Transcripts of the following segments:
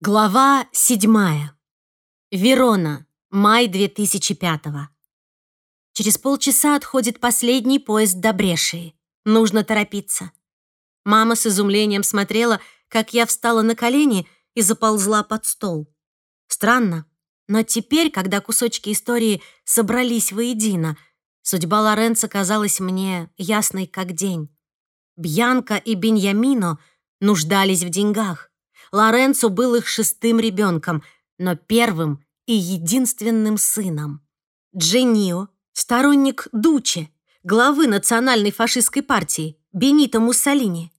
Глава седьмая. Верона. Май 2005 Через полчаса отходит последний поезд до Брешии. Нужно торопиться. Мама с изумлением смотрела, как я встала на колени и заползла под стол. Странно, но теперь, когда кусочки истории собрались воедино, судьба Лоренца казалась мне ясной как день. Бьянка и Беньямино нуждались в деньгах. Лоренцо был их шестым ребенком, но первым и единственным сыном. Дженио, сторонник Дуче, главы национальной фашистской партии, Бенито Муссолини.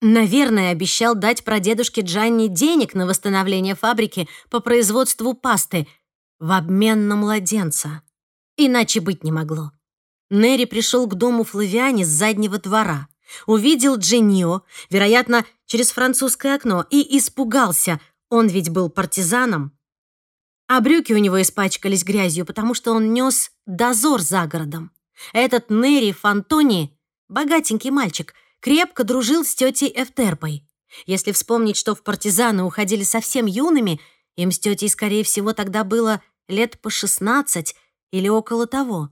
Наверное, обещал дать прадедушке Джанни денег на восстановление фабрики по производству пасты в обмен на младенца. Иначе быть не могло. Нери пришел к дому Флавиани с заднего двора увидел Дженио, вероятно, через французское окно, и испугался. Он ведь был партизаном. А брюки у него испачкались грязью, потому что он нес дозор за городом. Этот Нери Фантони, богатенький мальчик, крепко дружил с тетей Эфтерпой. Если вспомнить, что в партизаны уходили совсем юными, им с тетей, скорее всего, тогда было лет по 16 или около того.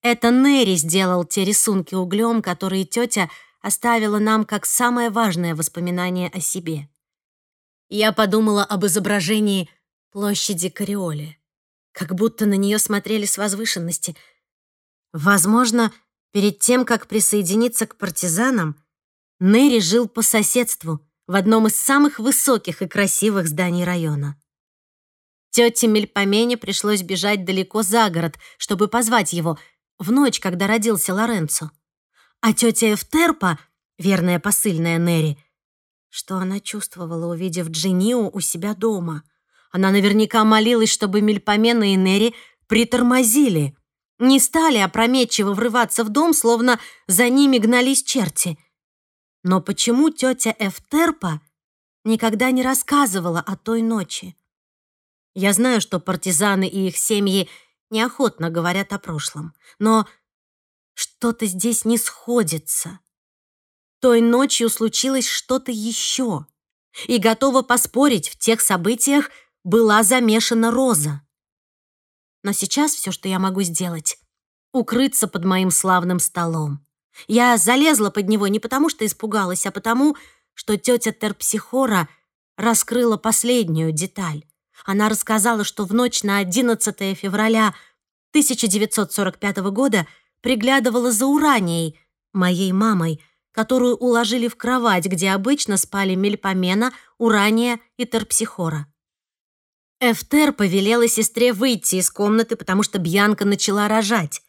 Это Нери сделал те рисунки углем, которые тетя оставила нам как самое важное воспоминание о себе. Я подумала об изображении площади Кариоли, как будто на нее смотрели с возвышенности. Возможно, перед тем, как присоединиться к партизанам, Нери жил по соседству в одном из самых высоких и красивых зданий района. Тете Мельпомене пришлось бежать далеко за город, чтобы позвать его — в ночь, когда родился Лоренцо. А тетя Эфтерпа, верная посыльная Нери, что она чувствовала, увидев Джинио у себя дома? Она наверняка молилась, чтобы Мельпомена и Нери притормозили, не стали опрометчиво врываться в дом, словно за ними гнались черти. Но почему тетя Эфтерпа никогда не рассказывала о той ночи? Я знаю, что партизаны и их семьи неохотно говорят о прошлом. Но что-то здесь не сходится. Той ночью случилось что-то еще. И готова поспорить, в тех событиях была замешана Роза. Но сейчас все, что я могу сделать, укрыться под моим славным столом. Я залезла под него не потому, что испугалась, а потому, что тетя Терпсихора раскрыла последнюю деталь. Она рассказала, что в ночь на 11 февраля 1945 года приглядывала за Уранией, моей мамой, которую уложили в кровать, где обычно спали Мельпомена, Урания и Терпсихора. Эфтер повелела сестре выйти из комнаты, потому что Бьянка начала рожать.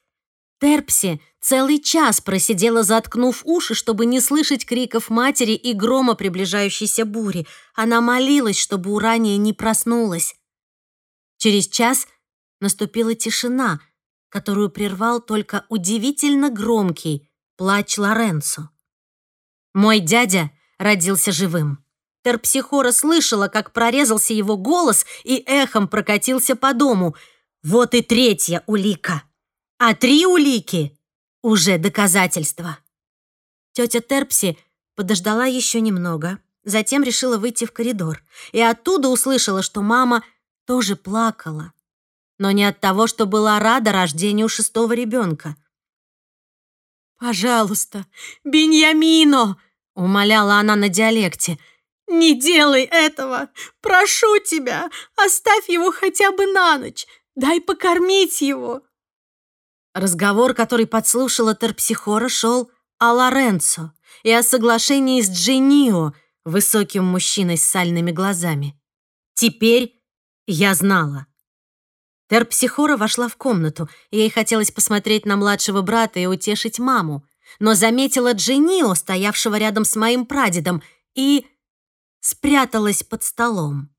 Терпси целый час просидела, заткнув уши, чтобы не слышать криков матери и грома приближающейся бури. Она молилась, чтобы Урания не проснулась. Через час наступила тишина, которую прервал только удивительно громкий плач Лоренцо. Мой дядя родился живым. Терпсихора слышала, как прорезался его голос и эхом прокатился по дому. Вот и третья улика. А три улики — уже доказательства. Тетя Терпси подождала еще немного, затем решила выйти в коридор и оттуда услышала, что мама тоже плакала но не от того, что была рада рождению шестого ребенка. «Пожалуйста, Беньямино!» — умоляла она на диалекте. «Не делай этого! Прошу тебя! Оставь его хотя бы на ночь! Дай покормить его!» Разговор, который подслушала Терпсихора, шел о Лоренцо и о соглашении с Дженио, высоким мужчиной с сальными глазами. Теперь я знала. Терпсихора вошла в комнату, ей хотелось посмотреть на младшего брата и утешить маму, но заметила Дженио, стоявшего рядом с моим прадедом, и спряталась под столом.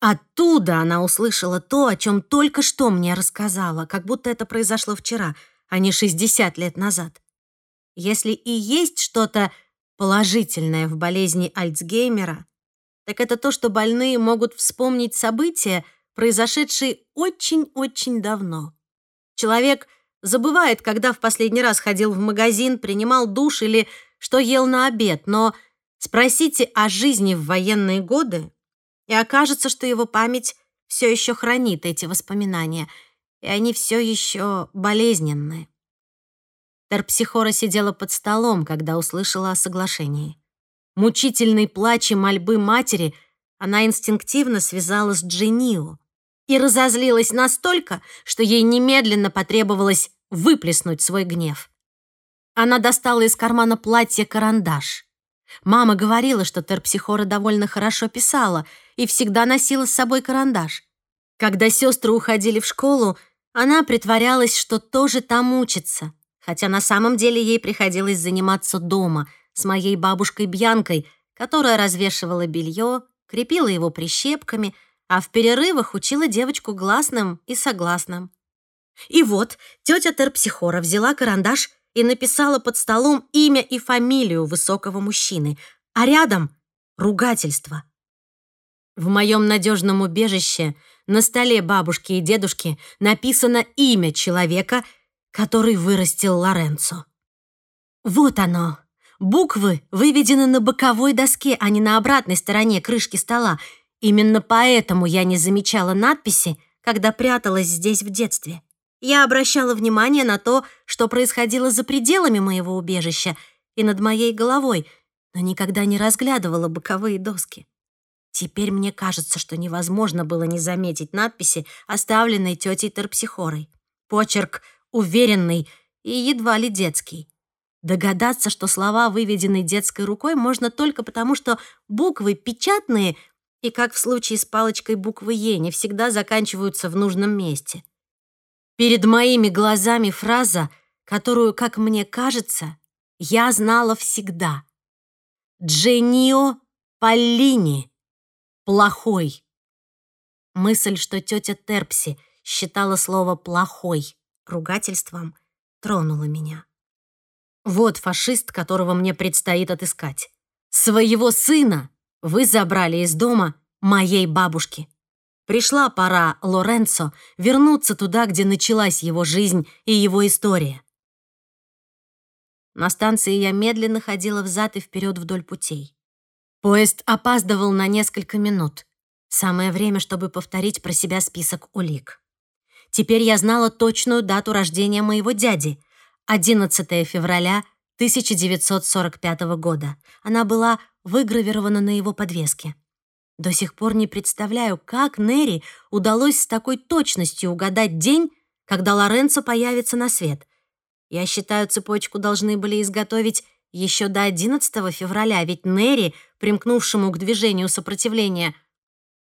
Оттуда она услышала то, о чем только что мне рассказала, как будто это произошло вчера, а не 60 лет назад. Если и есть что-то положительное в болезни Альцгеймера, так это то, что больные могут вспомнить события, произошедший очень-очень давно. Человек забывает, когда в последний раз ходил в магазин, принимал душ или что ел на обед, но Спросите о жизни в военные годы, и окажется, что его память все еще хранит эти воспоминания, и они все еще болезненные. Терпсихора сидела под столом, когда услышала о соглашении. Мучительный плач и мольбы матери она инстинктивно связала с Дженио и разозлилась настолько, что ей немедленно потребовалось выплеснуть свой гнев. Она достала из кармана платья карандаш. Мама говорила, что Терпсихора довольно хорошо писала и всегда носила с собой карандаш. Когда сестры уходили в школу, она притворялась, что тоже там учится, хотя на самом деле ей приходилось заниматься дома с моей бабушкой Бьянкой, которая развешивала белье, крепила его прищепками, а в перерывах учила девочку гласным и согласным. И вот тетя Терпсихора взяла карандаш и написала под столом имя и фамилию высокого мужчины, а рядом — ругательство. В моем надежном убежище на столе бабушки и дедушки написано имя человека, который вырастил Лоренцо. Вот оно. Буквы выведены на боковой доске, а не на обратной стороне крышки стола. Именно поэтому я не замечала надписи, когда пряталась здесь в детстве. Я обращала внимание на то, что происходило за пределами моего убежища и над моей головой, но никогда не разглядывала боковые доски. Теперь мне кажется, что невозможно было не заметить надписи, оставленной тетей Терпсихорой. Почерк уверенный и едва ли детский. Догадаться, что слова выведены детской рукой, можно только потому, что буквы печатные и, как в случае с палочкой буквы «Е», не всегда заканчиваются в нужном месте. Перед моими глазами фраза, которую, как мне кажется, я знала всегда. «Дженио Поллини. Плохой». Мысль, что тетя Терпси считала слово «плохой» ругательством, тронула меня. Вот фашист, которого мне предстоит отыскать. Своего сына вы забрали из дома моей бабушки. Пришла пора Лоренцо вернуться туда, где началась его жизнь и его история. На станции я медленно ходила взад и вперед вдоль путей. Поезд опаздывал на несколько минут. Самое время, чтобы повторить про себя список улик. Теперь я знала точную дату рождения моего дяди — 11 февраля 1945 года. Она была выгравирована на его подвеске. До сих пор не представляю, как Нери удалось с такой точностью угадать день, когда Лоренцо появится на свет. Я считаю, цепочку должны были изготовить еще до 11 февраля, ведь Нери, примкнувшему к движению сопротивления,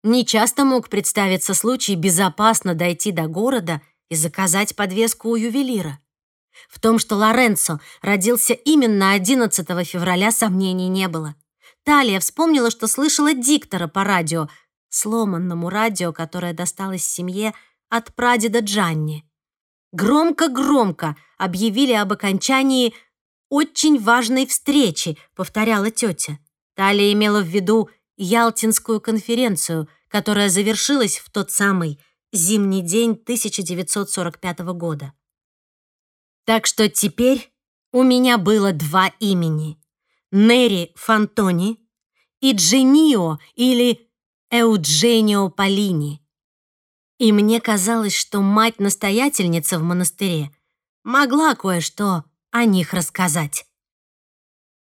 не часто мог представиться случай безопасно дойти до города и заказать подвеску у ювелира. В том, что Лоренцо родился именно 11 февраля, сомнений не было. Талия вспомнила, что слышала диктора по радио, сломанному радио, которое досталось семье от прадеда Джанни. Громко-громко объявили об окончании очень важной встречи, повторяла тетя. Талия имела в виду Ялтинскую конференцию, которая завершилась в тот самый зимний день 1945 года. Так что теперь у меня было два имени Нери Фантони и Дженио или Эудженио Полини. И мне казалось, что мать-настоятельница в монастыре могла кое-что о них рассказать.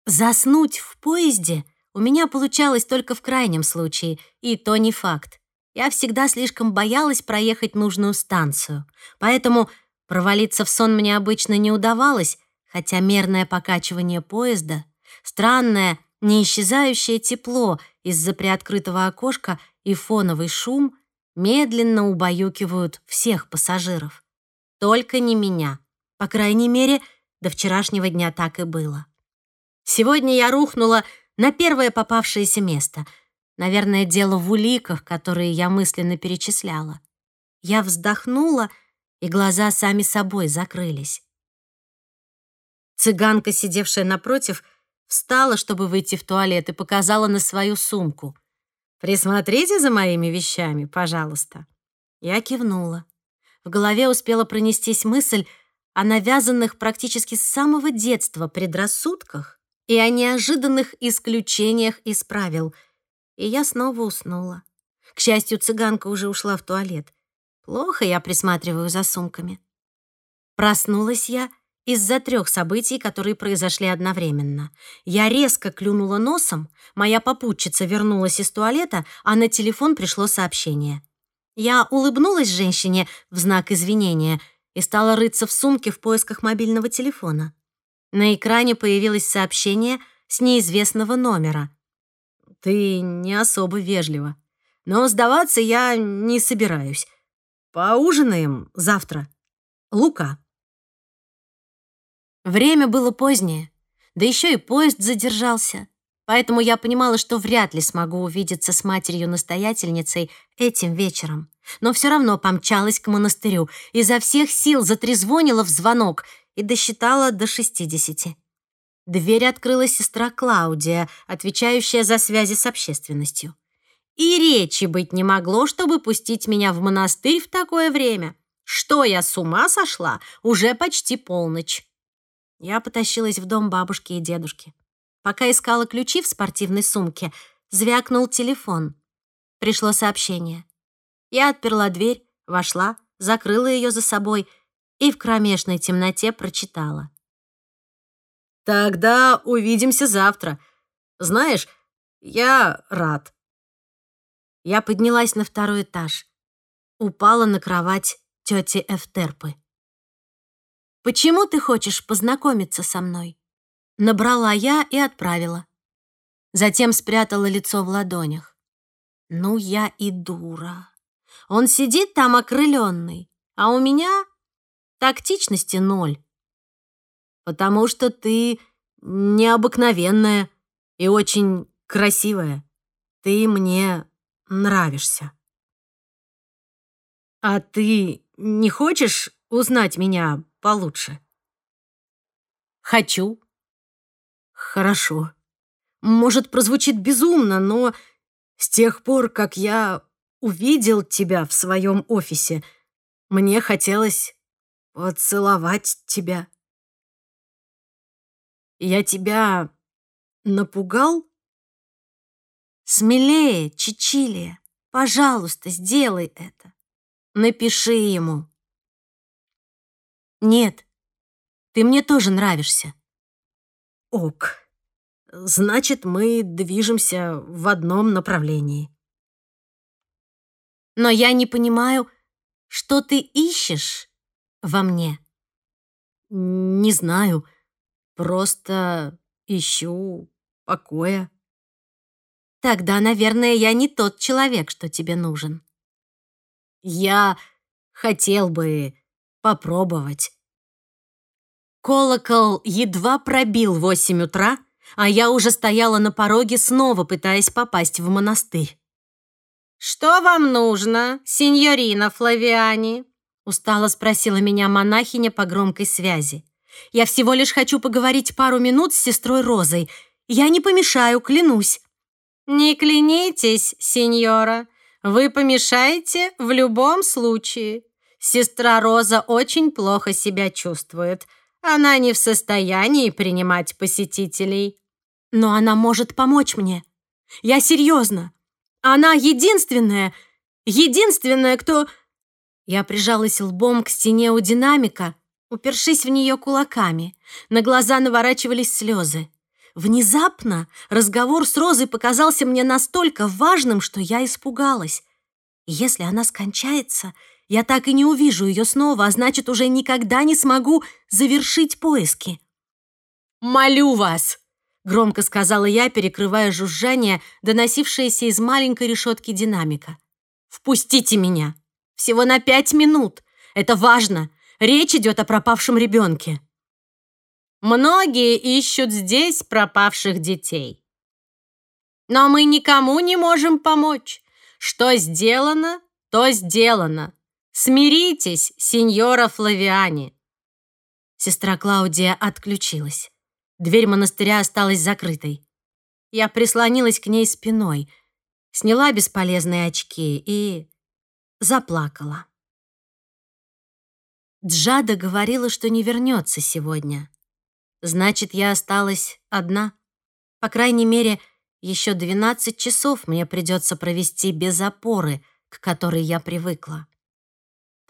Заснуть в поезде у меня получалось только в крайнем случае, и то не факт. Я всегда слишком боялась проехать нужную станцию, поэтому провалиться в сон мне обычно не удавалось, хотя мерное покачивание поезда Странное, неисчезающее тепло из-за приоткрытого окошка и фоновый шум медленно убаюкивают всех пассажиров. Только не меня. По крайней мере, до вчерашнего дня так и было. Сегодня я рухнула на первое попавшееся место. Наверное, дело в уликах, которые я мысленно перечисляла. Я вздохнула, и глаза сами собой закрылись. Цыганка, сидевшая напротив, Встала, чтобы выйти в туалет, и показала на свою сумку. «Присмотрите за моими вещами, пожалуйста». Я кивнула. В голове успела пронестись мысль о навязанных практически с самого детства предрассудках и о неожиданных исключениях из правил. И я снова уснула. К счастью, цыганка уже ушла в туалет. Плохо я присматриваю за сумками. Проснулась я из-за трех событий, которые произошли одновременно. Я резко клюнула носом, моя попутчица вернулась из туалета, а на телефон пришло сообщение. Я улыбнулась женщине в знак извинения и стала рыться в сумке в поисках мобильного телефона. На экране появилось сообщение с неизвестного номера. «Ты не особо вежлива, но сдаваться я не собираюсь. Поужинаем завтра. Лука». Время было позднее, да еще и поезд задержался. Поэтому я понимала, что вряд ли смогу увидеться с матерью-настоятельницей этим вечером. Но все равно помчалась к монастырю, изо всех сил затрезвонила в звонок и досчитала до шестидесяти. Дверь открыла сестра Клаудия, отвечающая за связи с общественностью. И речи быть не могло, чтобы пустить меня в монастырь в такое время. Что я с ума сошла? Уже почти полночь. Я потащилась в дом бабушки и дедушки. Пока искала ключи в спортивной сумке, звякнул телефон. Пришло сообщение. Я отперла дверь, вошла, закрыла ее за собой и в кромешной темноте прочитала. «Тогда увидимся завтра. Знаешь, я рад». Я поднялась на второй этаж. Упала на кровать тети Эфтерпы. «Почему ты хочешь познакомиться со мной?» Набрала я и отправила. Затем спрятала лицо в ладонях. «Ну, я и дура. Он сидит там окрыленный, а у меня тактичности ноль. Потому что ты необыкновенная и очень красивая. Ты мне нравишься. А ты не хочешь узнать меня получше? Хочу. Хорошо. Может, прозвучит безумно, но с тех пор, как я увидел тебя в своем офисе, мне хотелось поцеловать тебя. Я тебя напугал? Смелее, Чичилия, пожалуйста, сделай это. Напиши ему. Нет, ты мне тоже нравишься. Ок. Значит, мы движемся в одном направлении. Но я не понимаю, что ты ищешь во мне. Не знаю, просто ищу покоя. Тогда, наверное, я не тот человек, что тебе нужен. Я хотел бы попробовать. Колокол едва пробил восемь утра, а я уже стояла на пороге, снова пытаясь попасть в монастырь. «Что вам нужно, сеньорина Флавиани?» устало спросила меня монахиня по громкой связи. «Я всего лишь хочу поговорить пару минут с сестрой Розой. Я не помешаю, клянусь». «Не клянитесь, сеньора. Вы помешаете в любом случае. Сестра Роза очень плохо себя чувствует. Она не в состоянии принимать посетителей». «Но она может помочь мне. Я серьезно. Она единственная, единственная, кто...» Я прижалась лбом к стене у динамика, упершись в нее кулаками. На глаза наворачивались слезы. Внезапно разговор с Розой показался мне настолько важным, что я испугалась. Если она скончается, я так и не увижу ее снова, а значит, уже никогда не смогу завершить поиски. «Молю вас!» — громко сказала я, перекрывая жужжание, доносившееся из маленькой решетки динамика. «Впустите меня! Всего на пять минут! Это важно! Речь идет о пропавшем ребенке!» Многие ищут здесь пропавших детей. Но мы никому не можем помочь. Что сделано, то сделано. Смиритесь, сеньора Флавиани. Сестра Клаудия отключилась. Дверь монастыря осталась закрытой. Я прислонилась к ней спиной, сняла бесполезные очки и заплакала. Джада говорила, что не вернется сегодня. Значит, я осталась одна. По крайней мере, еще 12 часов мне придется провести без опоры, к которой я привыкла.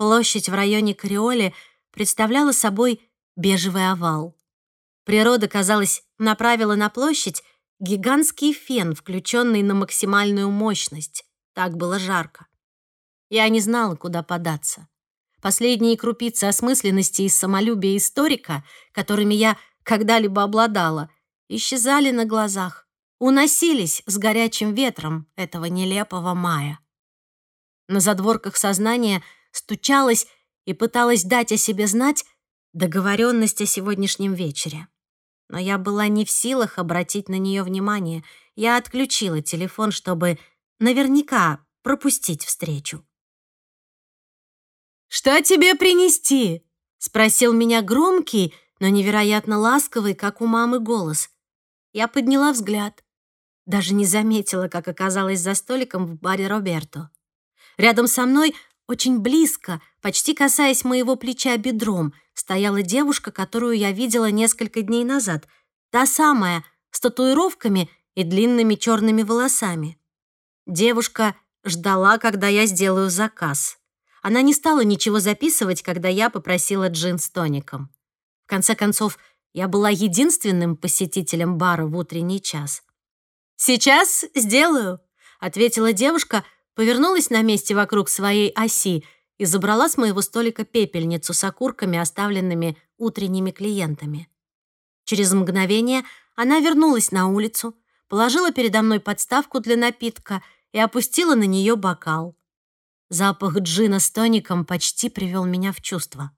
Площадь в районе Криоли представляла собой бежевый овал. Природа, казалось, направила на площадь гигантский фен, включенный на максимальную мощность. Так было жарко. Я не знала, куда податься. Последние крупицы осмысленности и самолюбия историка, которыми я когда-либо обладала, исчезали на глазах, уносились с горячим ветром этого нелепого мая. На задворках сознания стучалась и пыталась дать о себе знать договоренность о сегодняшнем вечере. Но я была не в силах обратить на нее внимание. Я отключила телефон, чтобы наверняка пропустить встречу. «Что тебе принести?» — спросил меня громкий, но невероятно ласковый, как у мамы, голос. Я подняла взгляд. Даже не заметила, как оказалась за столиком в баре Роберто. Рядом со мной, очень близко, почти касаясь моего плеча бедром, стояла девушка, которую я видела несколько дней назад. Та самая, с татуировками и длинными черными волосами. Девушка ждала, когда я сделаю заказ. Она не стала ничего записывать, когда я попросила джин с тоником. В конце концов, я была единственным посетителем бара в утренний час. «Сейчас сделаю», — ответила девушка, повернулась на месте вокруг своей оси и забрала с моего столика пепельницу с окурками, оставленными утренними клиентами. Через мгновение она вернулась на улицу, положила передо мной подставку для напитка и опустила на нее бокал. Запах джина с тоником почти привел меня в чувство.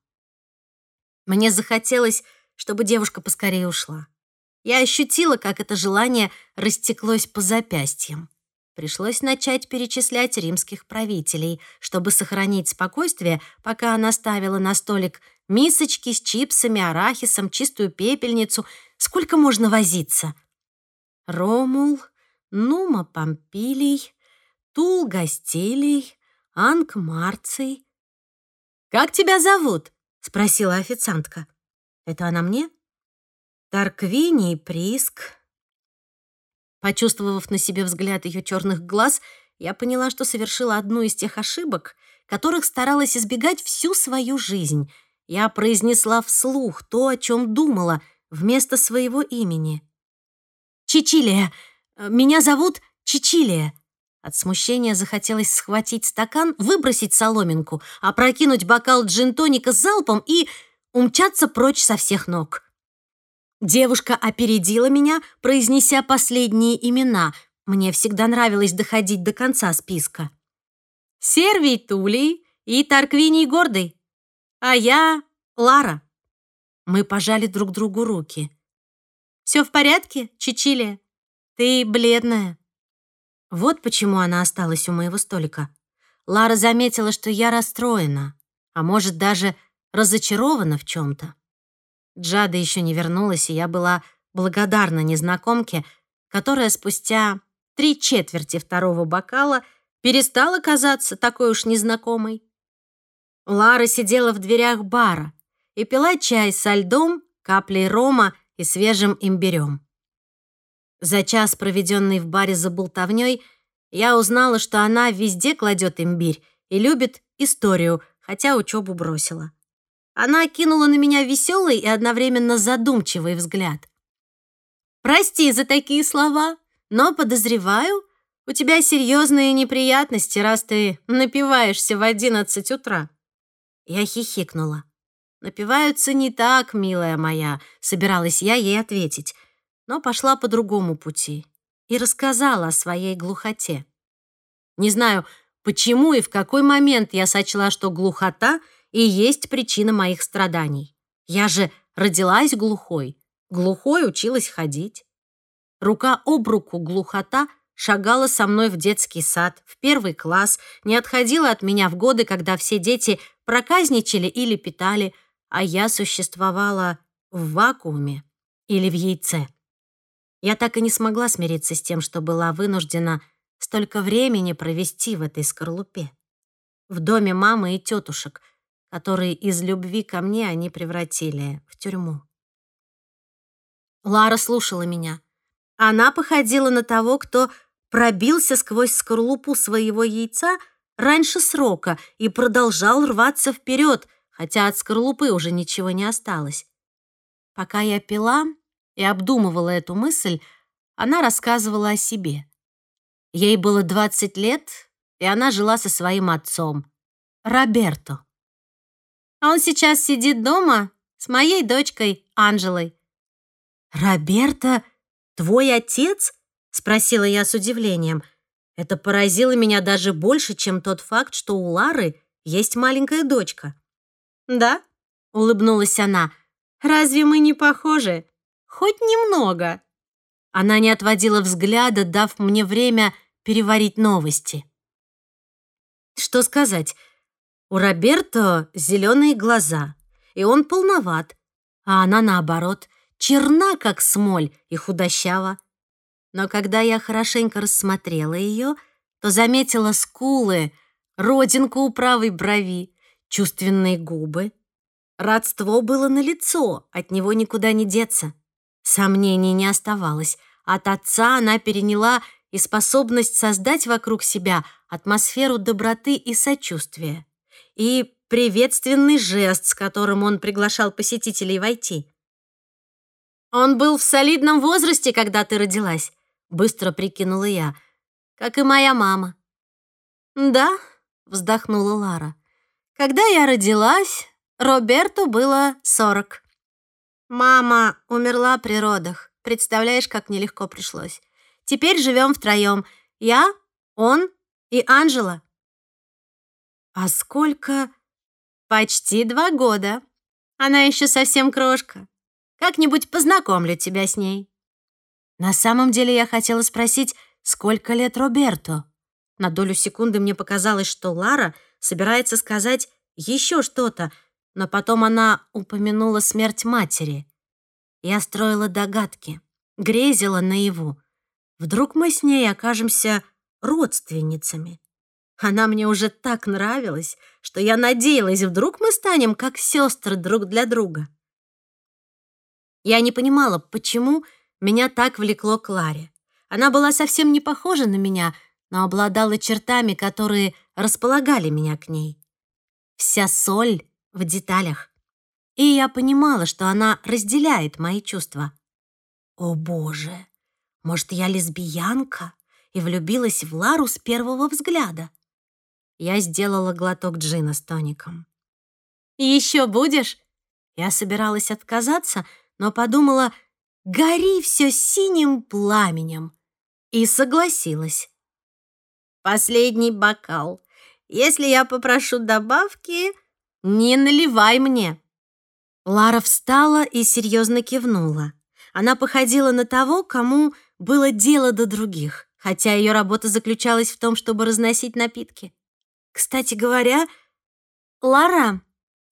Мне захотелось, чтобы девушка поскорее ушла. Я ощутила, как это желание растеклось по запястьям. Пришлось начать перечислять римских правителей, чтобы сохранить спокойствие, пока она ставила на столик мисочки с чипсами, арахисом, чистую пепельницу. Сколько можно возиться? Ромул, Нума Помпилий, Тул Гастилий, Анк Марций. «Как тебя зовут?» — спросила официантка. «Это она мне?» «Тарквиний Приск». Почувствовав на себе взгляд ее черных глаз, я поняла, что совершила одну из тех ошибок, которых старалась избегать всю свою жизнь. Я произнесла вслух то, о чем думала, вместо своего имени. «Чичилия! Меня зовут Чичилия!» От смущения захотелось схватить стакан, выбросить соломинку, опрокинуть бокал джин-тоника залпом и умчаться прочь со всех ног. Девушка опередила меня, произнеся последние имена. Мне всегда нравилось доходить до конца списка. Сервий Тулей и Тарквиний Гордый. А я Лара. Мы пожали друг другу руки. «Все в порядке, Чичилия? Ты бледная». Вот почему она осталась у моего столика. Лара заметила, что я расстроена, а может, даже разочарована в чем-то. Джада еще не вернулась, и я была благодарна незнакомке, которая спустя три четверти второго бокала перестала казаться такой уж незнакомой. Лара сидела в дверях бара и пила чай со льдом, каплей рома и свежим имбирем. За час, проведенный в баре за болтовней, я узнала, что она везде кладет имбирь и любит историю, хотя учебу бросила. Она кинула на меня веселый и одновременно задумчивый взгляд. «Прости за такие слова, но, подозреваю, у тебя серьезные неприятности, раз ты напиваешься в одиннадцать утра». Я хихикнула. «Напиваются не так, милая моя», — собиралась я ей ответить но пошла по другому пути и рассказала о своей глухоте. Не знаю, почему и в какой момент я сочла, что глухота и есть причина моих страданий. Я же родилась глухой, глухой училась ходить. Рука об руку глухота шагала со мной в детский сад, в первый класс, не отходила от меня в годы, когда все дети проказничали или питали, а я существовала в вакууме или в яйце. Я так и не смогла смириться с тем, что была вынуждена столько времени провести в этой скорлупе. В доме мамы и тетушек, которые из любви ко мне они превратили в тюрьму. Лара слушала меня. Она походила на того, кто пробился сквозь скорлупу своего яйца раньше срока и продолжал рваться вперед, хотя от скорлупы уже ничего не осталось. Пока я пила и обдумывала эту мысль, она рассказывала о себе. Ей было 20 лет, и она жила со своим отцом, Роберто. Он сейчас сидит дома с моей дочкой Анжелой. «Роберто, твой отец?» — спросила я с удивлением. Это поразило меня даже больше, чем тот факт, что у Лары есть маленькая дочка. «Да?» — улыбнулась она. «Разве мы не похожи? Хоть немного». Она не отводила взгляда, дав мне время переварить новости. Что сказать? У Роберто зеленые глаза, и он полноват, а она, наоборот, черна, как смоль, и худощава. Но когда я хорошенько рассмотрела ее, то заметила скулы, родинку у правой брови, чувственные губы. Родство было налицо, от него никуда не деться. Сомнений не оставалось. От отца она переняла и способность создать вокруг себя атмосферу доброты и сочувствия, и приветственный жест, с которым он приглашал посетителей войти. «Он был в солидном возрасте, когда ты родилась», — быстро прикинула я, «как и моя мама». «Да», — вздохнула Лара, «когда я родилась, Роберту было сорок. Мама умерла при родах. Представляешь, как нелегко пришлось. Теперь живем втроем. Я, он и Анжела. А сколько? Почти два года. Она еще совсем крошка. Как-нибудь познакомлю тебя с ней. На самом деле я хотела спросить, сколько лет Роберто. На долю секунды мне показалось, что Лара собирается сказать еще что-то, но потом она упомянула смерть матери. Я строила догадки, грезила наяву. Вдруг мы с ней окажемся родственницами. Она мне уже так нравилась, что я надеялась, вдруг мы станем как сестры друг для друга. Я не понимала, почему меня так влекло к Ларе. Она была совсем не похожа на меня, но обладала чертами, которые располагали меня к ней. Вся соль в деталях. И я понимала, что она разделяет мои чувства. О, боже! Может, я лесбиянка и влюбилась в Лару с первого взгляда? Я сделала глоток джина с тоником. «Еще будешь?» Я собиралась отказаться, но подумала, гори все синим пламенем. И согласилась. «Последний бокал. Если я попрошу добавки, не наливай мне». Лара встала и серьезно кивнула. Она походила на того, кому было дело до других, хотя ее работа заключалась в том, чтобы разносить напитки. Кстати говоря, Лара,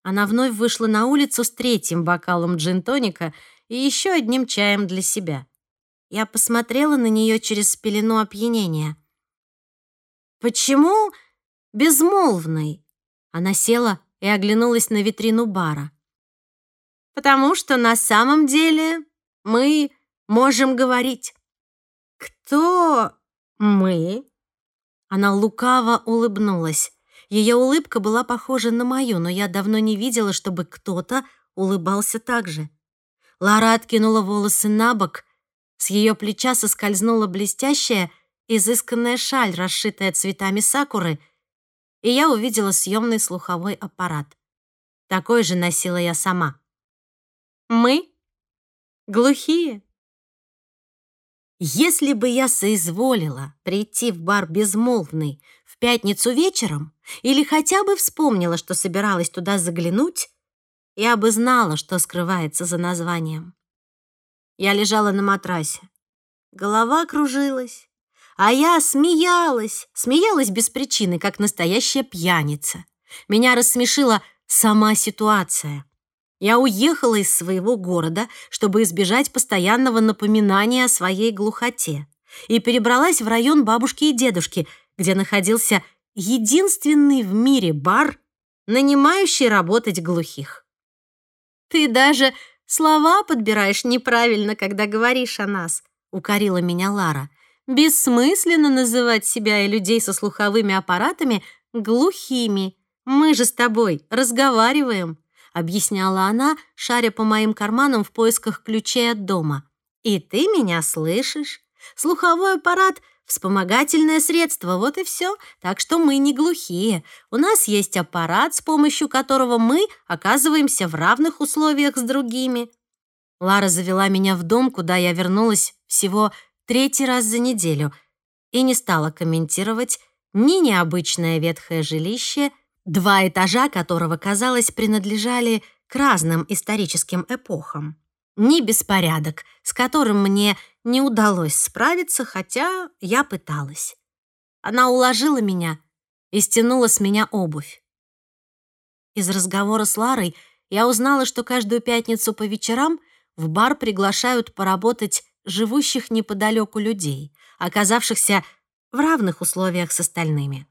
она вновь вышла на улицу с третьим бокалом джин-тоника и еще одним чаем для себя. Я посмотрела на нее через пелену опьянения. «Почему безмолвный?» Она села и оглянулась на витрину бара. «Потому что на самом деле мы можем говорить. «Кто мы?» Она лукаво улыбнулась. Ее улыбка была похожа на мою, но я давно не видела, чтобы кто-то улыбался так же. Лара откинула волосы на бок, с ее плеча соскользнула блестящая, изысканная шаль, расшитая цветами сакуры, и я увидела съемный слуховой аппарат. Такой же носила я сама. «Мы? Глухие?» Если бы я соизволила прийти в бар безмолвный в пятницу вечером или хотя бы вспомнила, что собиралась туда заглянуть, я бы знала, что скрывается за названием. Я лежала на матрасе. Голова кружилась, а я смеялась, смеялась без причины, как настоящая пьяница. Меня рассмешила сама ситуация. Я уехала из своего города, чтобы избежать постоянного напоминания о своей глухоте, и перебралась в район бабушки и дедушки, где находился единственный в мире бар, нанимающий работать глухих. «Ты даже Слова подбираешь неправильно, когда говоришь о нас», — укорила меня Лара. «Бессмысленно называть себя и людей со слуховыми аппаратами глухими. Мы же с тобой разговариваем», — объясняла она, шаря по моим карманам в поисках ключей от дома. «И ты меня слышишь. Слуховой аппарат — вспомогательное средство, вот и все. Так что мы не глухие. У нас есть аппарат, с помощью которого мы оказываемся в равных условиях с другими». Лара завела меня в дом, куда я вернулась всего третий раз за неделю и не стала комментировать ни необычное ветхое жилище, два этажа которого, казалось, принадлежали к разным историческим эпохам, ни беспорядок, с которым мне не удалось справиться, хотя я пыталась. Она уложила меня и стянула с меня обувь. Из разговора с Ларой я узнала, что каждую пятницу по вечерам в бар приглашают поработать живущих неподалеку людей, оказавшихся в равных условиях с остальными.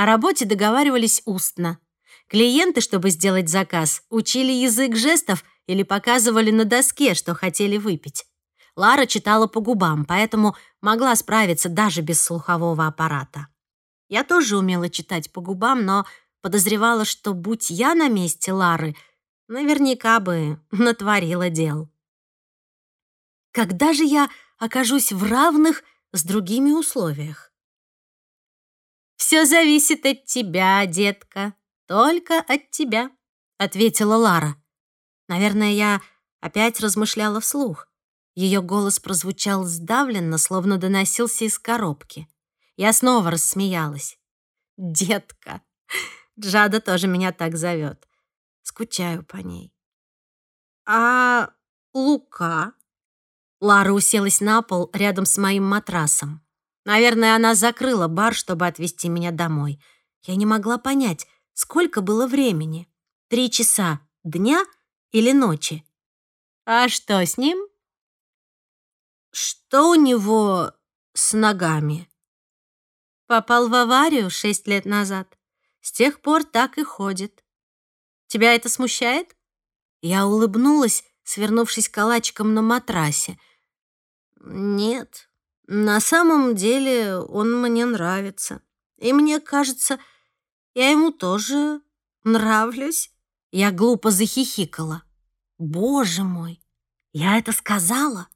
О работе договаривались устно. Клиенты, чтобы сделать заказ, учили язык жестов или показывали на доске, что хотели выпить. Лара читала по губам, поэтому могла справиться даже без слухового аппарата. Я тоже умела читать по губам, но подозревала, что, будь я на месте Лары, наверняка бы натворила дел. Когда же я окажусь в равных с другими условиях? «Все зависит от тебя, детка, только от тебя», — ответила Лара. Наверное, я опять размышляла вслух. Ее голос прозвучал сдавленно, словно доносился из коробки. Я снова рассмеялась. «Детка!» Джада тоже меня так зовет. Скучаю по ней. «А Лука?» Лара уселась на пол рядом с моим матрасом. Наверное, она закрыла бар, чтобы отвезти меня домой. Я не могла понять, сколько было времени. Три часа дня или ночи? А что с ним? Что у него с ногами? Попал в аварию шесть лет назад. С тех пор так и ходит. Тебя это смущает? Я улыбнулась, свернувшись калачиком на матрасе — нет, на самом деле он мне нравится. И мне кажется, я ему тоже нравлюсь. Я глупо захихикала. Боже мой, я это сказала?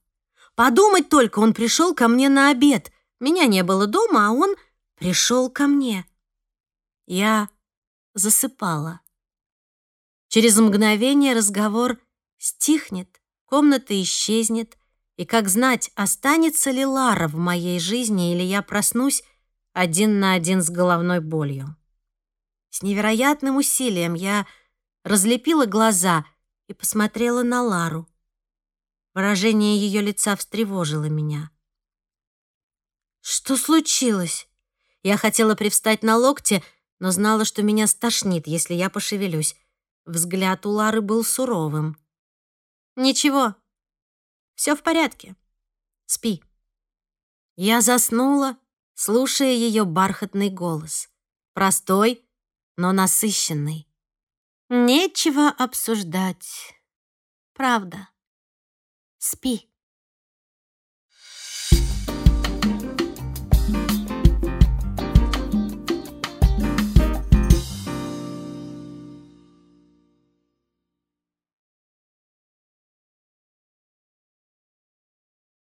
Подумать только, он пришел ко мне на обед. Меня не было дома, а он пришел ко мне. Я засыпала. Через мгновение разговор стихнет, комната исчезнет, и как знать, останется ли Лара в моей жизни, или я проснусь один на один с головной болью. С невероятным усилием я разлепила глаза и посмотрела на Лару. Выражение ее лица встревожило меня. «Что случилось?» Я хотела привстать на локте, но знала, что меня стошнит, если я пошевелюсь. Взгляд у Лары был суровым. «Ничего, все в порядке. Спи». Я заснула, слушая ее бархатный голос. Простой, но насыщенный. Нечего обсуждать. Правда. Спи.